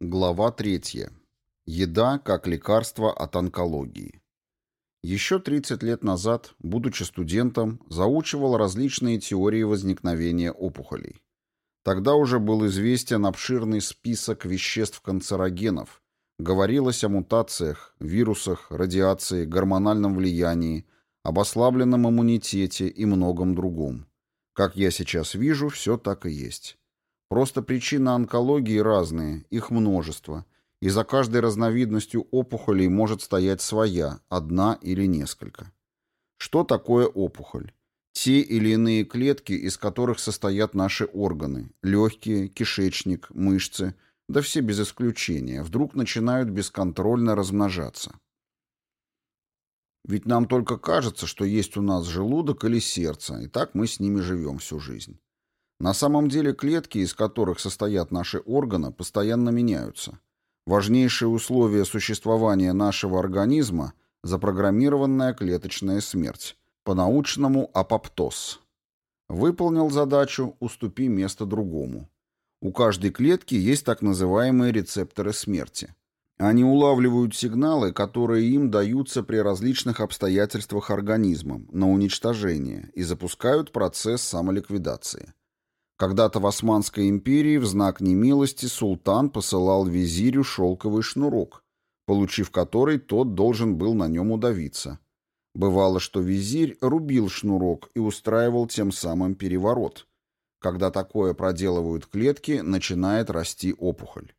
Глава 3. Еда как лекарство от онкологии. Еще 30 лет назад, будучи студентом, заучивал различные теории возникновения опухолей. Тогда уже был известен обширный список веществ-канцерогенов, говорилось о мутациях, вирусах, радиации, гормональном влиянии, об ослабленном иммунитете и многом другом. Как я сейчас вижу, все так и есть. Просто причины онкологии разные, их множество, и за каждой разновидностью опухолей может стоять своя, одна или несколько. Что такое опухоль? Те или иные клетки, из которых состоят наши органы, легкие, кишечник, мышцы, да все без исключения, вдруг начинают бесконтрольно размножаться. Ведь нам только кажется, что есть у нас желудок или сердце, и так мы с ними живем всю жизнь. На самом деле клетки, из которых состоят наши органы, постоянно меняются. Важнейшее условие существования нашего организма – запрограммированная клеточная смерть, по-научному апоптоз. Выполнил задачу – уступи место другому. У каждой клетки есть так называемые рецепторы смерти. Они улавливают сигналы, которые им даются при различных обстоятельствах организмом на уничтожение и запускают процесс самоликвидации. Когда-то в Османской империи в знак немилости султан посылал визирю шелковый шнурок, получив который тот должен был на нем удавиться. Бывало, что визирь рубил шнурок и устраивал тем самым переворот. Когда такое проделывают клетки, начинает расти опухоль.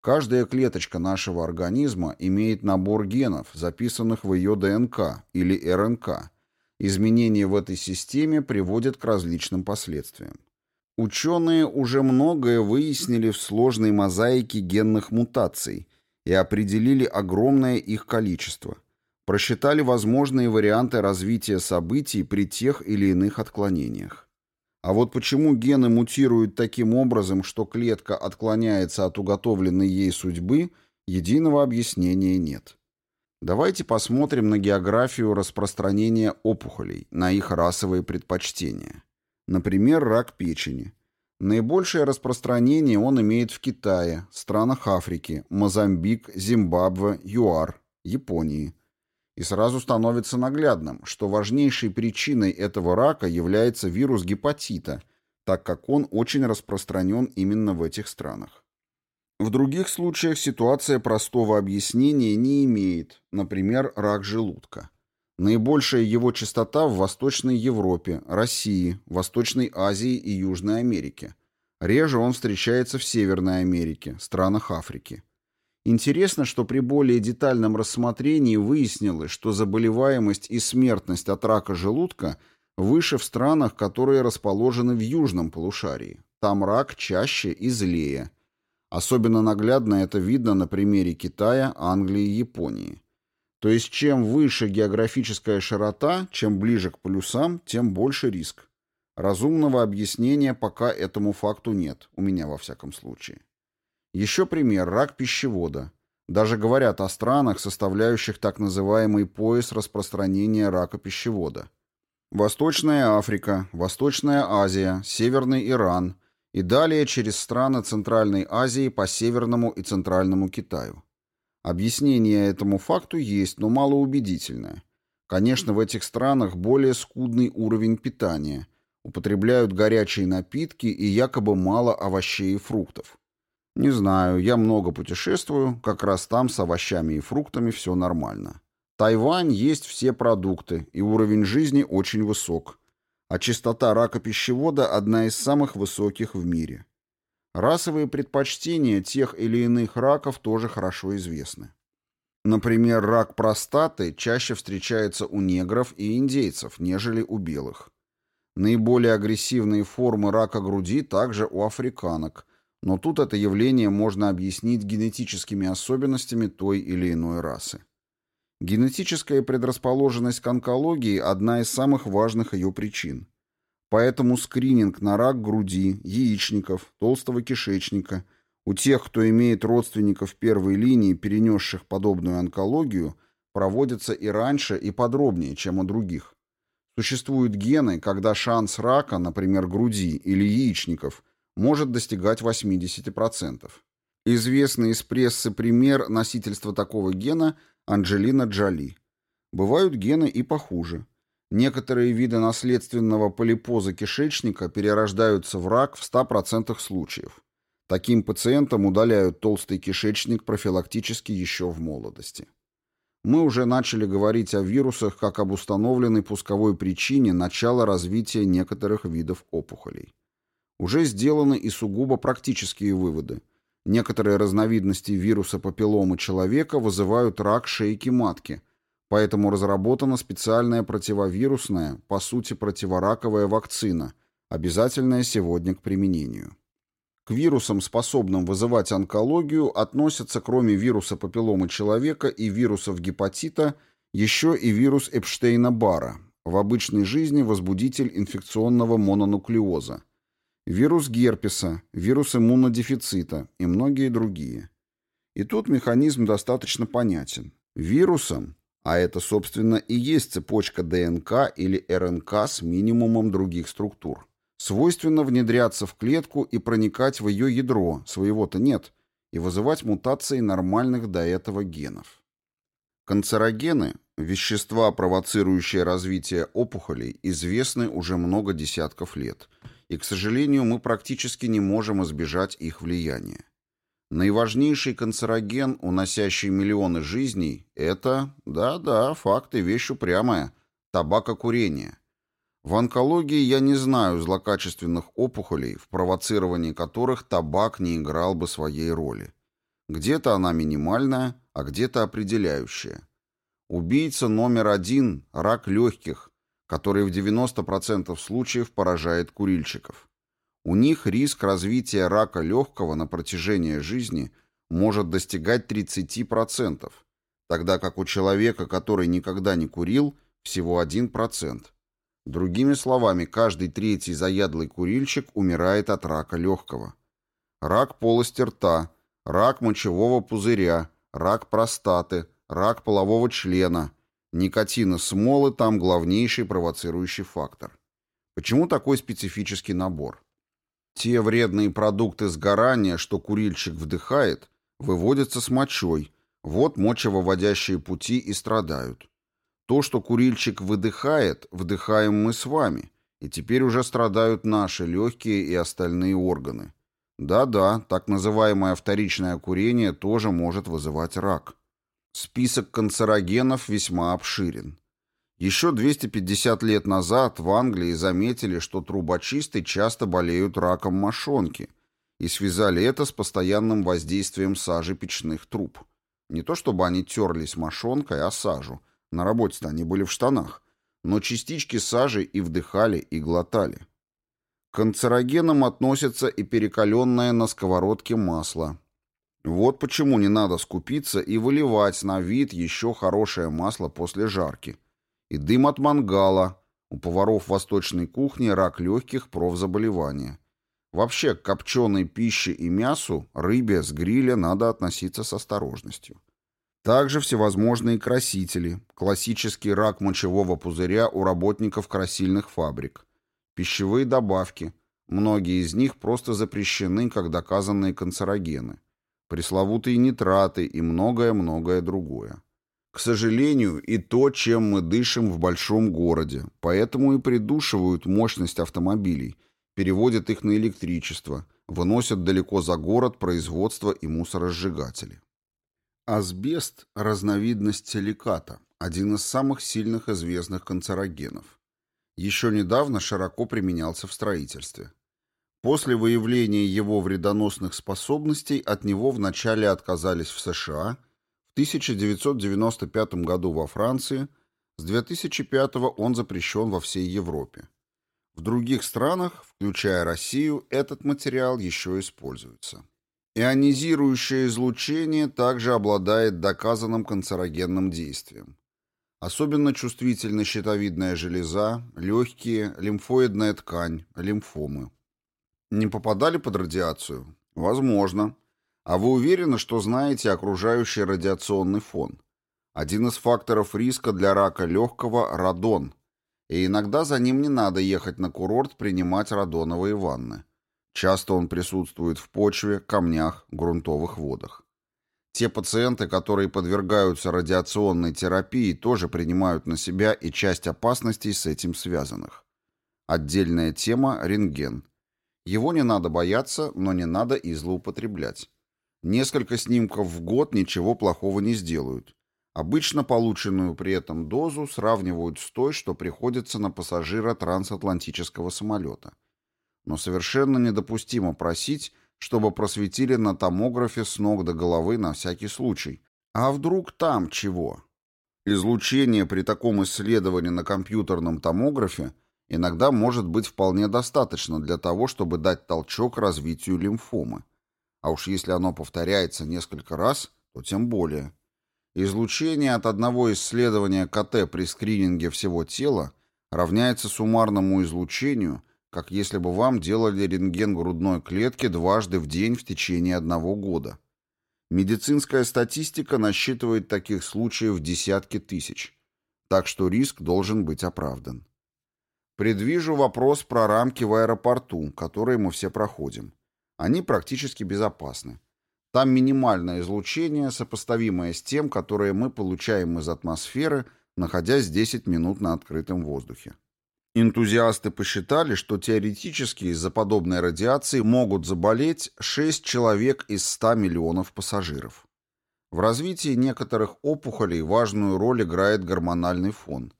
Каждая клеточка нашего организма имеет набор генов, записанных в ее ДНК или РНК. Изменения в этой системе приводят к различным последствиям. Ученые уже многое выяснили в сложной мозаике генных мутаций и определили огромное их количество. Просчитали возможные варианты развития событий при тех или иных отклонениях. А вот почему гены мутируют таким образом, что клетка отклоняется от уготовленной ей судьбы, единого объяснения нет. Давайте посмотрим на географию распространения опухолей, на их расовые предпочтения. Например, рак печени. Наибольшее распространение он имеет в Китае, странах Африки, Мозамбик, Зимбабве, ЮАР, Японии. И сразу становится наглядным, что важнейшей причиной этого рака является вирус гепатита, так как он очень распространен именно в этих странах. В других случаях ситуация простого объяснения не имеет, например, рак желудка. Наибольшая его частота в Восточной Европе, России, Восточной Азии и Южной Америке. Реже он встречается в Северной Америке, странах Африки. Интересно, что при более детальном рассмотрении выяснилось, что заболеваемость и смертность от рака желудка выше в странах, которые расположены в южном полушарии. Там рак чаще и злее. Особенно наглядно это видно на примере Китая, Англии и Японии. То есть чем выше географическая широта, чем ближе к полюсам, тем больше риск. Разумного объяснения пока этому факту нет, у меня во всяком случае. Еще пример – рак пищевода. Даже говорят о странах, составляющих так называемый пояс распространения рака пищевода. Восточная Африка, Восточная Азия, Северный Иран и далее через страны Центральной Азии по Северному и Центральному Китаю. Объяснение этому факту есть, но малоубедительное. Конечно, в этих странах более скудный уровень питания, употребляют горячие напитки и якобы мало овощей и фруктов. Не знаю, я много путешествую, как раз там с овощами и фруктами все нормально. Тайвань есть все продукты, и уровень жизни очень высок. А частота рака пищевода одна из самых высоких в мире. Расовые предпочтения тех или иных раков тоже хорошо известны. Например, рак простаты чаще встречается у негров и индейцев, нежели у белых. Наиболее агрессивные формы рака груди также у африканок, но тут это явление можно объяснить генетическими особенностями той или иной расы. Генетическая предрасположенность к онкологии – одна из самых важных ее причин. Поэтому скрининг на рак груди, яичников, толстого кишечника у тех, кто имеет родственников первой линии, перенесших подобную онкологию, проводится и раньше, и подробнее, чем у других. Существуют гены, когда шанс рака, например, груди или яичников, может достигать 80%. Известный из прессы пример носительства такого гена – Анджелина Джоли. Бывают гены и похуже. Некоторые виды наследственного полипоза кишечника перерождаются в рак в 100% случаев. Таким пациентам удаляют толстый кишечник профилактически еще в молодости. Мы уже начали говорить о вирусах как об установленной пусковой причине начала развития некоторых видов опухолей. Уже сделаны и сугубо практические выводы. Некоторые разновидности вируса папилломы человека вызывают рак шейки матки, поэтому разработана специальная противовирусная, по сути противораковая вакцина, обязательная сегодня к применению. К вирусам, способным вызывать онкологию, относятся кроме вируса папилломы человека и вирусов гепатита еще и вирус Эпштейна-Барра, в обычной жизни возбудитель инфекционного мононуклеоза, вирус герпеса, вирус иммунодефицита и многие другие. И тут механизм достаточно понятен. Вирусом, а это, собственно, и есть цепочка ДНК или РНК с минимумом других структур, Свойственно внедряться в клетку и проникать в ее ядро, своего-то нет, и вызывать мутации нормальных до этого генов. Канцерогены, вещества, провоцирующие развитие опухолей, известны уже много десятков лет, и, к сожалению, мы практически не можем избежать их влияния. Наиважнейший канцероген, уносящий миллионы жизней, это, да-да, факт и вещь упрямая, табакокурение – в онкологии я не знаю злокачественных опухолей, в провоцировании которых табак не играл бы своей роли. Где-то она минимальная, а где-то определяющая. Убийца номер один – рак легких, который в 90% случаев поражает курильщиков. У них риск развития рака легкого на протяжении жизни может достигать 30%, тогда как у человека, который никогда не курил, всего 1%. Другими словами, каждый третий заядлый курильщик умирает от рака легкого. Рак полости рта, рак мочевого пузыря, рак простаты, рак полового члена. Никотина смолы там главнейший провоцирующий фактор. Почему такой специфический набор? Те вредные продукты сгорания, что курильщик вдыхает, выводятся с мочой. Вот мочевыводящие пути и страдают. То, что курильщик выдыхает, вдыхаем мы с вами, и теперь уже страдают наши легкие и остальные органы. Да-да, так называемое вторичное курение тоже может вызывать рак. Список канцерогенов весьма обширен. Еще 250 лет назад в Англии заметили, что трубочисты часто болеют раком мошонки и связали это с постоянным воздействием сажи печных труб. Не то чтобы они терлись мошонкой, а сажу – на работе-то они были в штанах. Но частички сажи и вдыхали, и глотали. К канцерогенам относится и перекаленное на сковородке масло. Вот почему не надо скупиться и выливать на вид еще хорошее масло после жарки. И дым от мангала. У поваров восточной кухни рак легких, профзаболевания. Вообще к копченой пище и мясу, рыбе с гриля надо относиться с осторожностью. Также всевозможные красители, классический рак мочевого пузыря у работников красильных фабрик, пищевые добавки, многие из них просто запрещены как доказанные канцерогены, пресловутые нитраты и многое-многое другое. К сожалению, и то, чем мы дышим в большом городе, поэтому и придушивают мощность автомобилей, переводят их на электричество, выносят далеко за город производство и мусоросжигатели. Асбест – разновидность силиката, один из самых сильных известных канцерогенов. Еще недавно широко применялся в строительстве. После выявления его вредоносных способностей от него вначале отказались в США, 1995 году во Франции, с 2005 он запрещен во всей Европе. В других странах, включая Россию, этот материал еще используется. Ионизирующее излучение также обладает доказанным канцерогенным действием. Особенно чувствительна щитовидная железа, легкие, лимфоидная ткань, лимфомы. Не попадали под радиацию? Возможно. А вы уверены, что знаете окружающий радиационный фон? Один из факторов риска для рака легкого – радон. И иногда за ним не надо ехать на курорт принимать радоновые ванны. Часто он присутствует в почве, камнях, грунтовых водах. Те пациенты, которые подвергаются радиационной терапии, тоже принимают на себя и часть опасностей с этим связанных. Отдельная тема – рентген. Его не надо бояться, но не надо и злоупотреблять. Несколько снимков в год ничего плохого не сделают. Обычно полученную при этом дозу сравнивают с той, что приходится на пассажира трансатлантического самолета. Но совершенно недопустимо просить, чтобы просветили на томографе с ног до головы на всякий случай. А вдруг там чего? Излучение при таком исследовании на компьютерном томографе иногда может быть вполне достаточно для того, чтобы дать толчок развитию лимфомы. А уж если оно повторяется несколько раз, то тем более. Излучение от одного исследования КТ при скрининге всего тела равняется суммарному излучению, как если бы вам делали рентген грудной клетки дважды в день в течение одного года. Медицинская статистика насчитывает таких случаев десятки тысяч, так что риск должен быть оправдан. Предвижу вопрос про рамки в аэропорту, которые мы все проходим. Они практически безопасны. Там минимальное излучение, сопоставимое с тем, которое мы получаем из атмосферы, находясь 10 минут на открытом воздухе. Энтузиасты посчитали, что теоретически из-за подобной радиации могут заболеть 6 человек из 100 миллионов пассажиров. В развитии некоторых опухолей важную роль играет гормональный фон.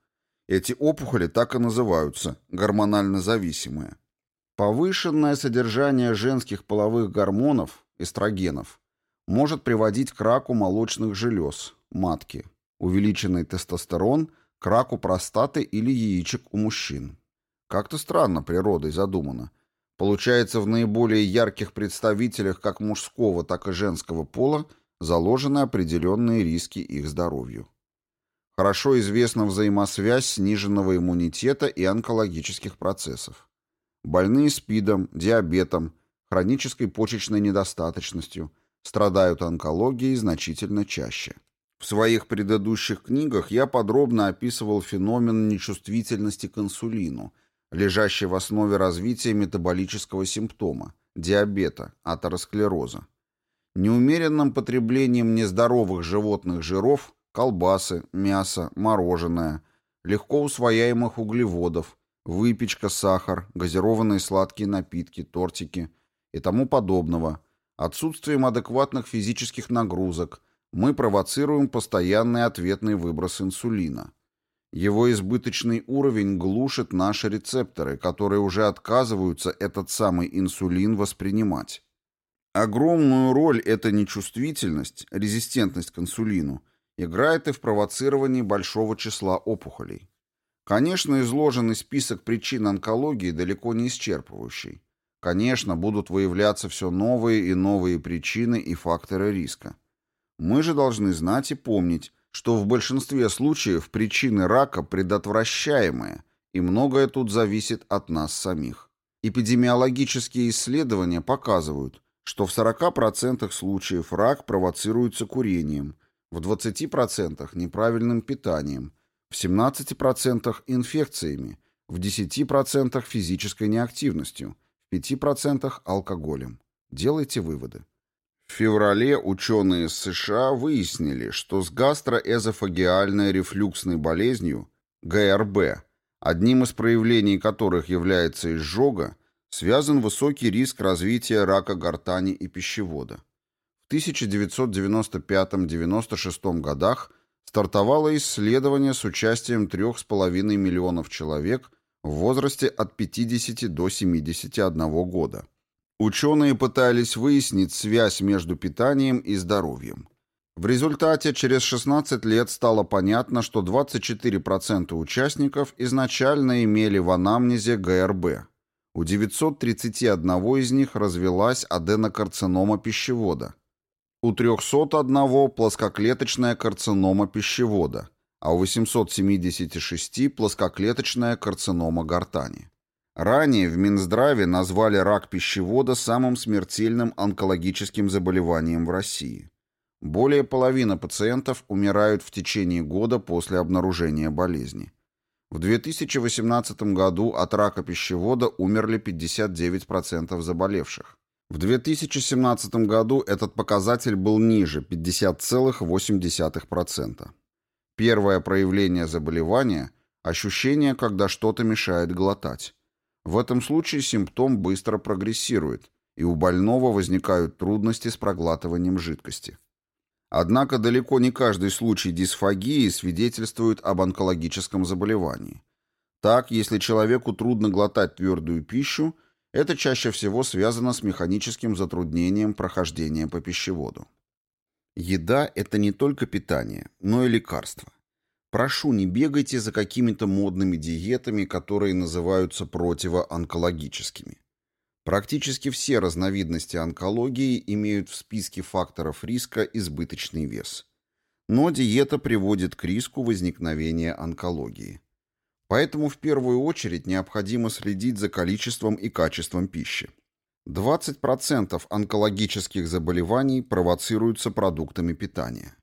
Эти опухоли так и называются – гормонально зависимые. Повышенное содержание женских половых гормонов, эстрогенов, может приводить к раку молочных желез, матки, увеличенный тестостерон, к раку простаты или яичек у мужчин. Как-то странно природой задумано. Получается, в наиболее ярких представителях как мужского, так и женского пола заложены определенные риски их здоровью. Хорошо известна взаимосвязь сниженного иммунитета и онкологических процессов. Больные СПИДом, диабетом, хронической почечной недостаточностью – страдают онкологией значительно чаще. В своих предыдущих книгах я подробно описывал феномен нечувствительности к инсулину, лежащий в основе развития метаболического симптома – диабета, атеросклероза. Неумеренным потреблением нездоровых животных жиров – колбасы, мясо, мороженое, легко усвояемых углеводов, выпечка, сахар, газированные сладкие напитки, тортики и тому подобного – Отсутствием адекватных физических нагрузок мы провоцируем постоянный ответный выброс инсулина. Его избыточный уровень глушит наши рецепторы, которые уже отказываются этот самый инсулин воспринимать. Огромную роль эта нечувствительность, резистентность к инсулину, играет и в провоцировании большого числа опухолей. Конечно, изложенный список причин онкологии далеко не исчерпывающий. Конечно, будут выявляться все новые и новые причины и факторы риска. Мы же должны знать и помнить, что в большинстве случаев причины рака предотвращаемые, и многое тут зависит от нас самих. Эпидемиологические исследования показывают, что в 40% случаев рак провоцируется курением, в 20% неправильным питанием, в 17% инфекциями, в 10% физической неактивностью – 5% алкоголем. Делайте выводы. В феврале ученые из США выяснили, что с гастроэзофагиальной рефлюксной болезнью, ГРБ, одним из проявлений которых является изжога, связан высокий риск развития рака гортани и пищевода. В 1995-96 годах стартовало исследование с участием 3,5 миллионов человек в возрасте от 50 до 71 года. Ученые пытались выяснить связь между питанием и здоровьем. В результате через 16 лет стало понятно, что 24% участников изначально имели в анамнезе ГРБ. У 931 из них развелась аденокарцинома пищевода. У 301 плоскоклеточная карцинома пищевода – а у 876 плоскоклеточная карцинома гортани. Ранее в Минздраве назвали рак пищевода самым смертельным онкологическим заболеванием в России. Более половины пациентов умирают в течение года после обнаружения болезни. В 2018 году от рака пищевода умерли 59% заболевших. В 2017 году этот показатель был ниже 50,8%. Первое проявление заболевания – ощущение, когда что-то мешает глотать. В этом случае симптом быстро прогрессирует, и у больного возникают трудности с проглатыванием жидкости. Однако далеко не каждый случай дисфагии свидетельствует об онкологическом заболевании. Так, если человеку трудно глотать твердую пищу, это чаще всего связано с механическим затруднением прохождения по пищеводу. Еда – это не только питание, но и лекарство. Прошу, не бегайте за какими-то модными диетами, которые называются противоонкологическими. Практически все разновидности онкологии имеют в списке факторов риска избыточный вес. Но диета приводит к риску возникновения онкологии. Поэтому в первую очередь необходимо следить за количеством и качеством пищи. 20% онкологических заболеваний провоцируются продуктами питания.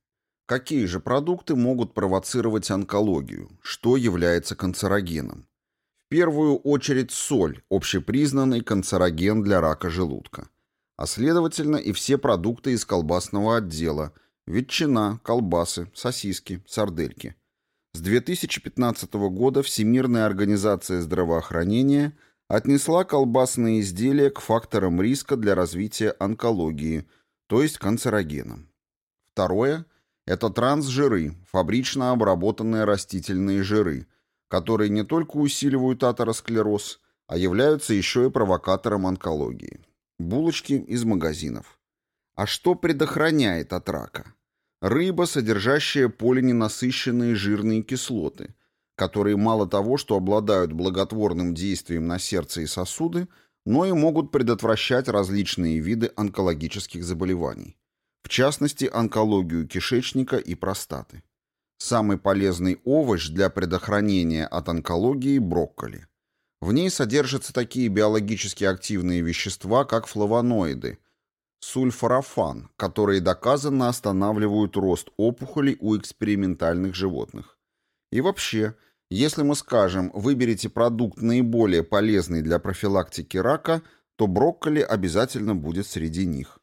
Какие же продукты могут провоцировать онкологию? Что является канцерогеном? первую очередь соль, общепризнанный канцероген для рака желудка. А следовательно и все продукты из колбасного отдела – ветчина, колбасы, сосиски, сардельки. С 2015 года Всемирная организация здравоохранения отнесла колбасные изделия к факторам риска для развития онкологии, то есть канцерогенам. Второе – это трансжиры, фабрично обработанные растительные жиры – которые не только усиливают атеросклероз, а являются еще и провокатором онкологии. Булочки из магазинов. А что предохраняет от рака? Рыба, содержащая полиненасыщенные жирные кислоты, которые мало того, что обладают благотворным действием на сердце и сосуды, но и могут предотвращать различные виды онкологических заболеваний, в частности онкологию кишечника и простаты. Самый полезный овощ для предохранения от онкологии – брокколи. В ней содержатся такие биологически активные вещества, как флавоноиды, сульфорафан, которые доказанно останавливают рост опухолей у экспериментальных животных. И вообще, если мы скажем «выберите продукт наиболее полезный для профилактики рака», то брокколи обязательно будет среди них.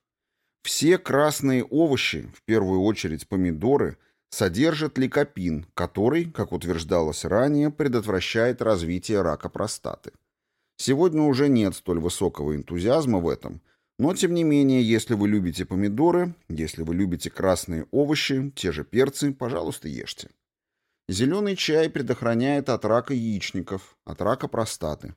Все красные овощи, в первую очередь помидоры – содержит ликопин, который, как утверждалось ранее, предотвращает развитие рака простаты. Сегодня уже нет столь высокого энтузиазма в этом, но тем не менее, если вы любите помидоры, если вы любите красные овощи, те же перцы, пожалуйста, ешьте. Зеленый чай предохраняет от рака яичников, от рака простаты.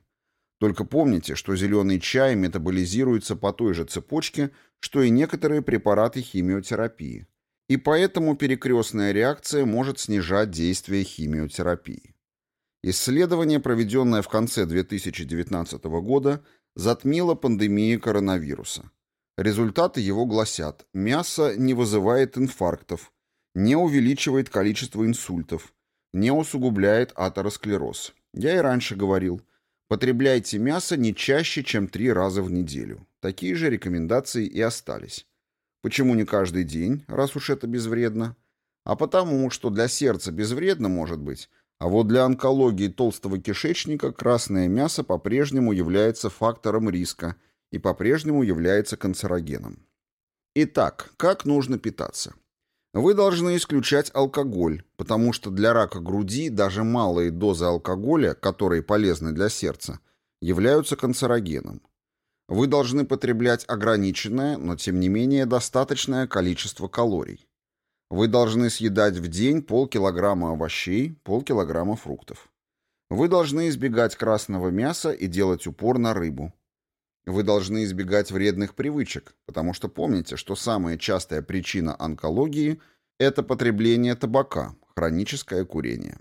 Только помните, что зеленый чай метаболизируется по той же цепочке, что и некоторые препараты химиотерапии и поэтому перекрестная реакция может снижать действие химиотерапии. Исследование, проведенное в конце 2019 года, затмило пандемию коронавируса. Результаты его гласят, мясо не вызывает инфарктов, не увеличивает количество инсультов, не усугубляет атеросклероз. Я и раньше говорил, потребляйте мясо не чаще, чем три раза в неделю. Такие же рекомендации и остались. Почему не каждый день, раз уж это безвредно? А потому, что для сердца безвредно может быть, а вот для онкологии толстого кишечника красное мясо по-прежнему является фактором риска и по-прежнему является канцерогеном. Итак, как нужно питаться? Вы должны исключать алкоголь, потому что для рака груди даже малые дозы алкоголя, которые полезны для сердца, являются канцерогеном. Вы должны потреблять ограниченное, но тем не менее достаточное количество калорий. Вы должны съедать в день полкилограмма овощей, полкилограмма фруктов. Вы должны избегать красного мяса и делать упор на рыбу. Вы должны избегать вредных привычек, потому что помните, что самая частая причина онкологии – это потребление табака, хроническое курение.